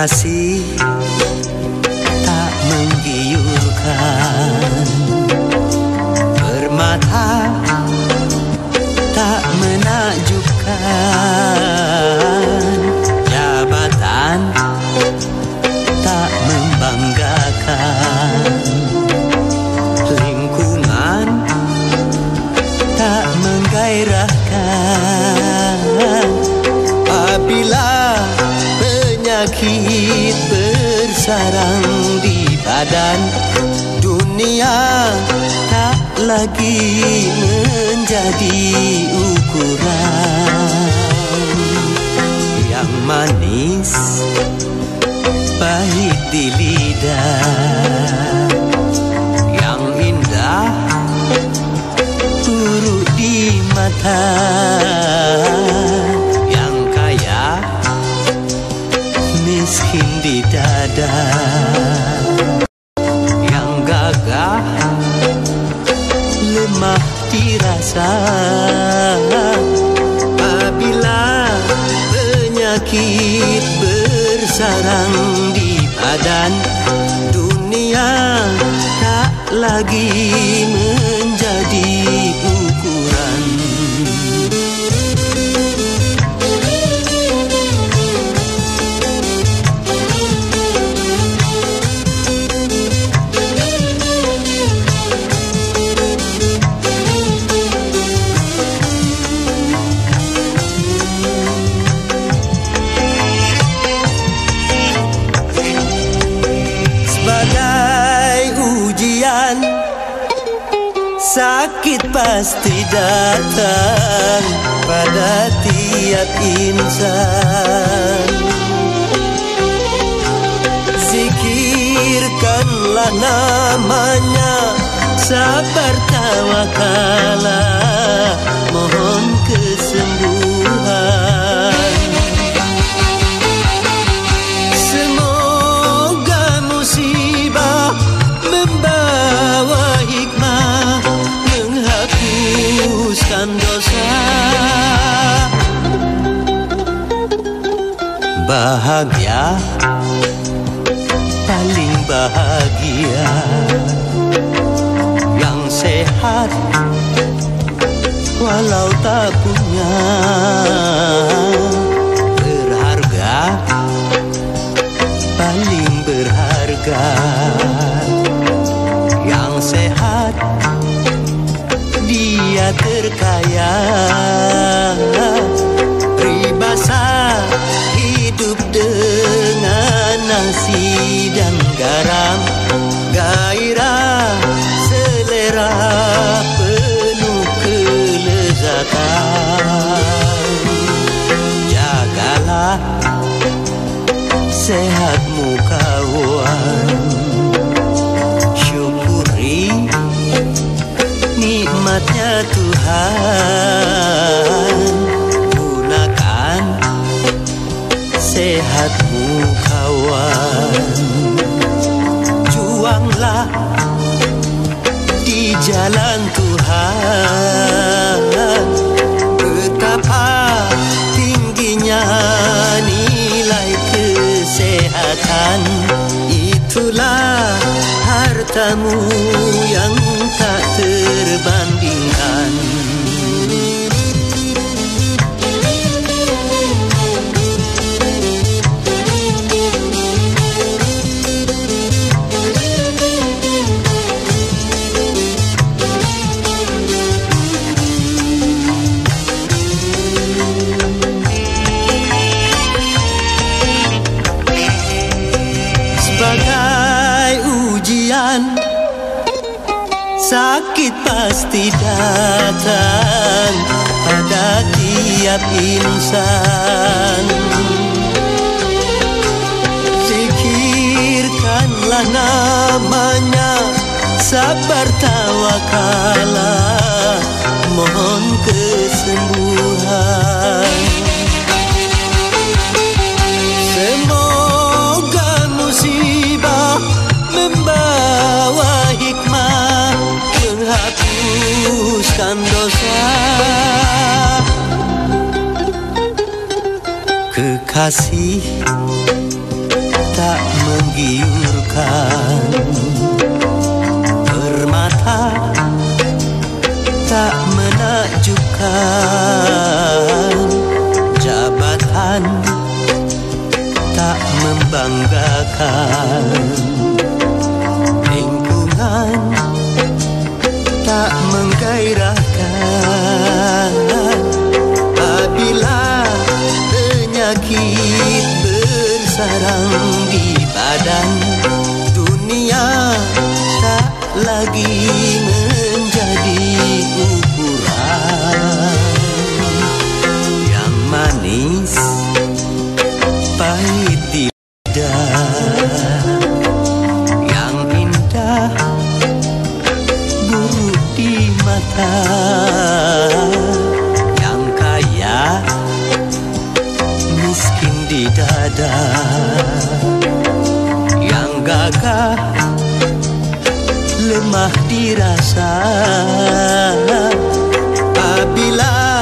Kekasih penyakit bersarang di badan. Dunia tak lagi menjadi ukuran. Yang manis pahit di lidah. Yang indah turut di mata penyakit bersarang di badan. Dunia tak lagi ujian Sakit pasti datang pada tiap insan. Zikirkanlah namanya Sabar tawakalah Bahagia. Paling bahagia. Yang sehat walau tak punya sehatmu kawan Syukuri nikmatnya Tuhan. Gunakan sehatmu kawan Juanglah di jalan Tuhan ano ujian Sakit pasti datang pada tiap insan. Zikirkanlah namanya Sabar tawakalah Mohon kesembuhan menghapuskan dosa Kekasih tak menggiurkan. Permata tak menakjubkan. Jabatan tak membanggakan. Lingkungan tak di mata. Yang kaya miskin di dada. Yang gagah lemah dirasa apabila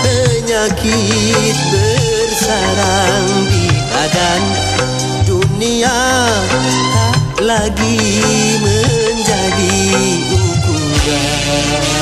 penyakit bersarang di badan dunia tak lagi menjadi love.